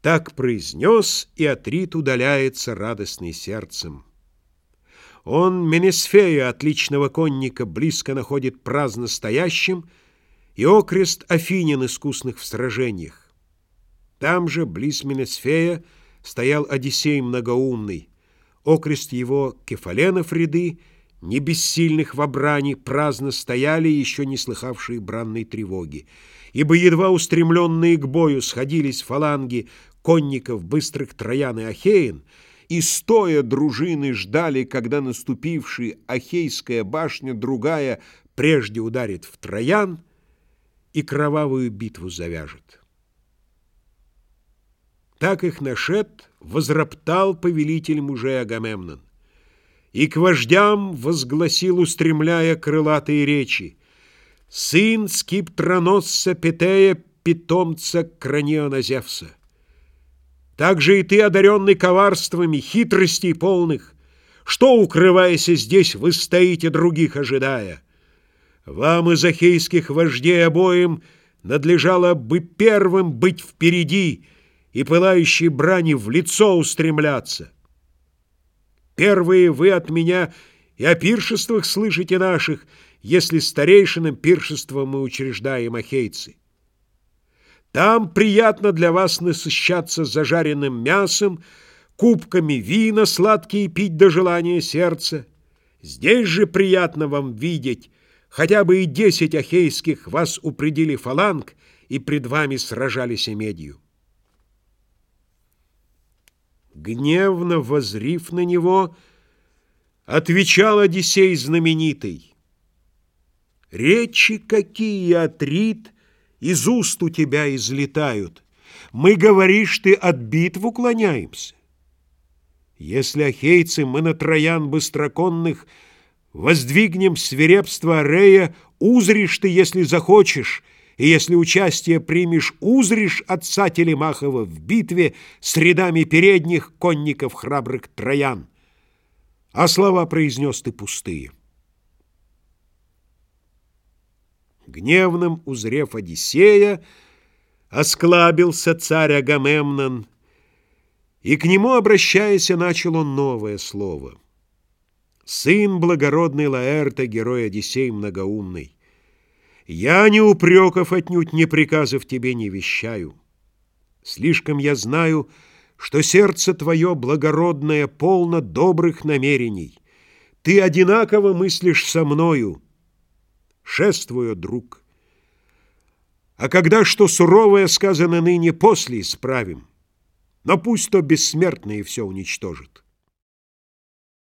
Так произнес, и Атрит удаляется радостный сердцем. Он Менесфея, отличного конника, близко находит праздно стоящим, и окрест Афинин искусных в сражениях. Там же, близ Менесфея, стоял Одиссей многоумный, окрест его кефаленов ряды, не бессильных в обране, праздно стояли, еще не слыхавшие бранной тревоги, ибо едва устремленные к бою сходились фаланги конников быстрых Троян и Ахеин, и стоя дружины ждали, когда наступивший Ахейская башня другая прежде ударит в Троян и кровавую битву завяжет. Так их нашед возроптал повелитель мужей Агамемнон. И к вождям возгласил, устремляя крылатые речи, «Сын скиптроносца Петея, питомца Краниона Зевса. Так-же и ты, одаренный коварствами, хитростей полных, что, укрываясь здесь, вы стоите, других ожидая? Вам из ахейских вождей обоим надлежало бы первым быть впереди и пылающей брани в лицо устремляться». Первые вы от меня и о пиршествах слышите наших, если старейшинам пиршества мы учреждаем ахейцы. Там приятно для вас насыщаться зажаренным мясом, кубками вина сладкие пить до желания сердца. Здесь же приятно вам видеть, хотя бы и десять ахейских вас упредили фаланг и пред вами сражались медью гневно возрив на него, отвечал Одиссей знаменитый. Речи какие, Атрит, из уст у тебя излетают. Мы, говоришь ты, от битв уклоняемся. Если, ахейцы, мы на троян быстроконных воздвигнем свирепство Арея, узришь ты, если захочешь, и если участие примешь, узришь отца Телемахова в битве с рядами передних конников храбрых троян. А слова произнес ты пустые. Гневным узрев Одиссея, осклабился царь Агамемнон, и к нему, обращаясь, начал он новое слово. «Сын благородный Лаэрта, герой Одиссей многоумный, я ни упреков отнюдь, ни приказов тебе не вещаю. Слишком я знаю, что сердце твое благородное полно добрых намерений. Ты одинаково мыслишь со мною. Шествую, друг. А когда что суровое сказано ныне, после исправим. Но пусть то бессмертные все уничтожит.